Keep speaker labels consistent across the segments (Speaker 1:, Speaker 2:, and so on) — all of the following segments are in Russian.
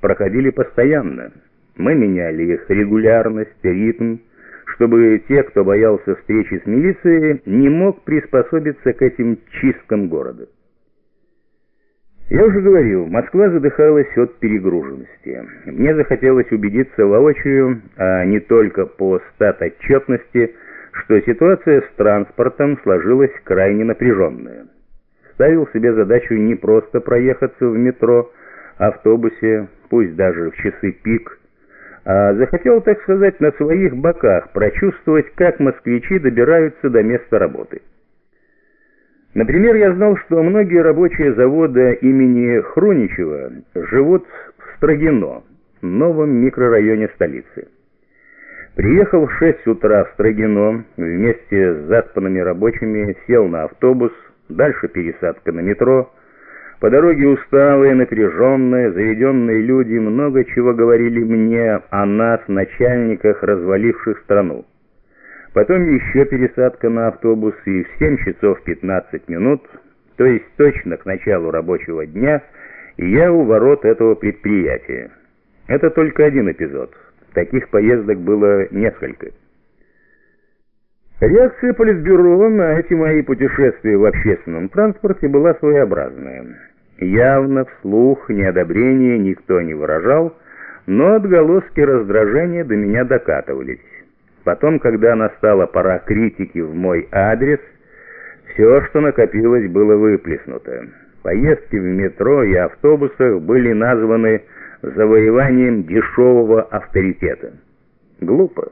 Speaker 1: проходили постоянно. Мы меняли их регулярность, ритм, чтобы те, кто боялся встречи с милицией, не мог приспособиться к этим чисткам города. Я уже говорил, Москва задыхалась от перегруженности. Мне захотелось убедиться воочию, а не только по статотчетности, что ситуация с транспортом сложилась крайне напряженная. Ставил себе задачу не просто проехаться в метро, автобусе, пусть даже в часы пик, а захотел, так сказать, на своих боках прочувствовать, как москвичи добираются до места работы. Например, я знал, что многие рабочие завода имени Хруничева живут в Строгино, новом микрорайоне столицы. Приехал в 6 утра в Строгино, вместе с заспанными рабочими сел на автобус, дальше пересадка на метро. По дороге усталые, напряженные, заведенные люди много чего говорили мне о нас, начальниках, разваливших страну. Потом еще пересадка на автобус, и в 7 часов 15 минут, то есть точно к началу рабочего дня, я у ворот этого предприятия. Это только один эпизод. Таких поездок было несколько. Реакция Политбюро на эти мои путешествия в общественном транспорте была своеобразная. Явно вслух неодобрения никто не выражал, но отголоски раздражения до меня докатывались. Потом, когда настала пора критики в мой адрес, все, что накопилось, было выплеснуто. Поездки в метро и автобусах были названы завоеванием дешевого авторитета. Глупо.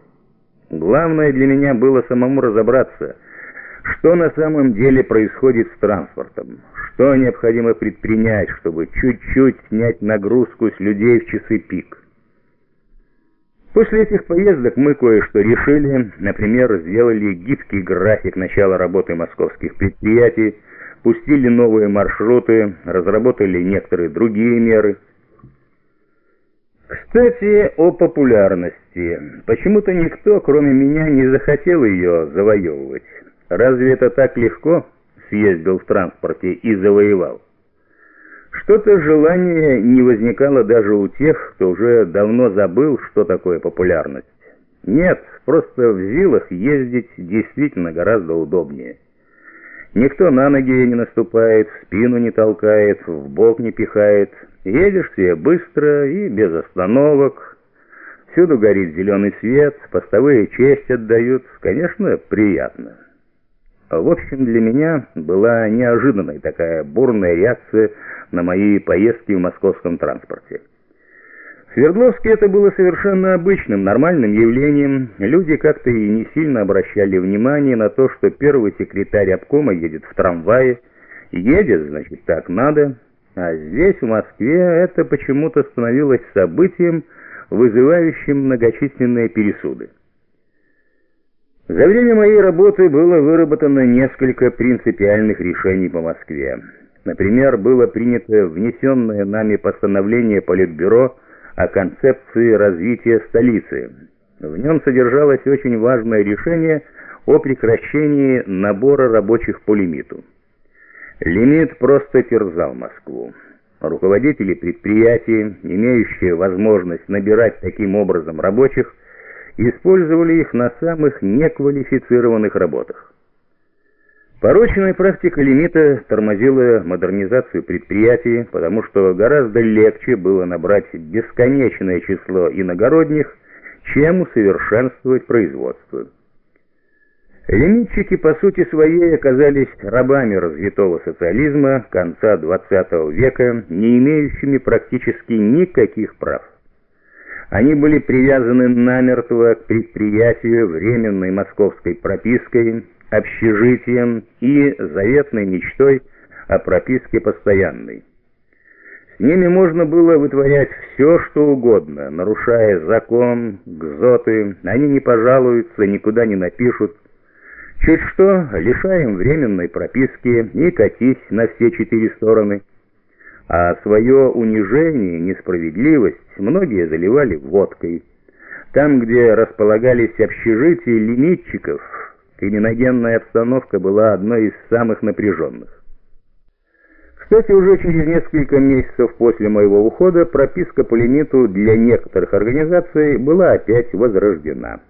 Speaker 1: Главное для меня было самому разобраться, что на самом деле происходит с транспортом, что необходимо предпринять, чтобы чуть-чуть снять нагрузку с людей в часы пик. После этих поездок мы кое-что решили, например, сделали гибкий график начала работы московских предприятий, пустили новые маршруты, разработали некоторые другие меры. Кстати, о популярности. Почему-то никто, кроме меня, не захотел ее завоевывать. Разве это так легко? Съездил в транспорте и завоевал. Что-то желание не возникало даже у тех, кто уже давно забыл, что такое популярность. Нет, просто в ЗИЛах ездить действительно гораздо удобнее. Никто на ноги не наступает, в спину не толкает, в бок не пихает. Едешь себе быстро и без остановок. Всюду горит зеленый свет, постовые честь отдают. Конечно, приятно. В общем, для меня была неожиданной такая бурная реакция на мои поездки в московском транспорте. В Свердловске это было совершенно обычным, нормальным явлением. Люди как-то и не сильно обращали внимание на то, что первый секретарь обкома едет в трамвае. Едет, значит, так надо. А здесь, в Москве, это почему-то становилось событием, вызывающим многочисленные пересуды. За время моей работы было выработано несколько принципиальных решений по Москве. Например, было принято внесенное нами постановление Политбюро о концепции развития столицы. В нем содержалось очень важное решение о прекращении набора рабочих по лимиту. Лимит просто терзал Москву. Руководители предприятий, имеющие возможность набирать таким образом рабочих, использовали их на самых неквалифицированных работах. Порочная практика лимита тормозила модернизацию предприятий, потому что гораздо легче было набрать бесконечное число иногородних, чем усовершенствовать производство. Лимитчики по сути своей оказались рабами развитого социализма конца XX века, не имеющими практически никаких прав. Они были привязаны намертво к предприятию временной московской пропиской, общежитием и заветной мечтой о прописке постоянной. С ними можно было вытворять все, что угодно, нарушая закон, гзоты, они не пожалуются, никуда не напишут. Чуть что, лишаем временной прописки и катись на все четыре стороны. А свое унижение, несправедливость многие заливали водкой. Там, где располагались общежития лимитчиков, Криминогенная обстановка была одной из самых напряженных. Кстати, уже через несколько месяцев после моего ухода прописка по лимиту для некоторых организаций была опять возрождена.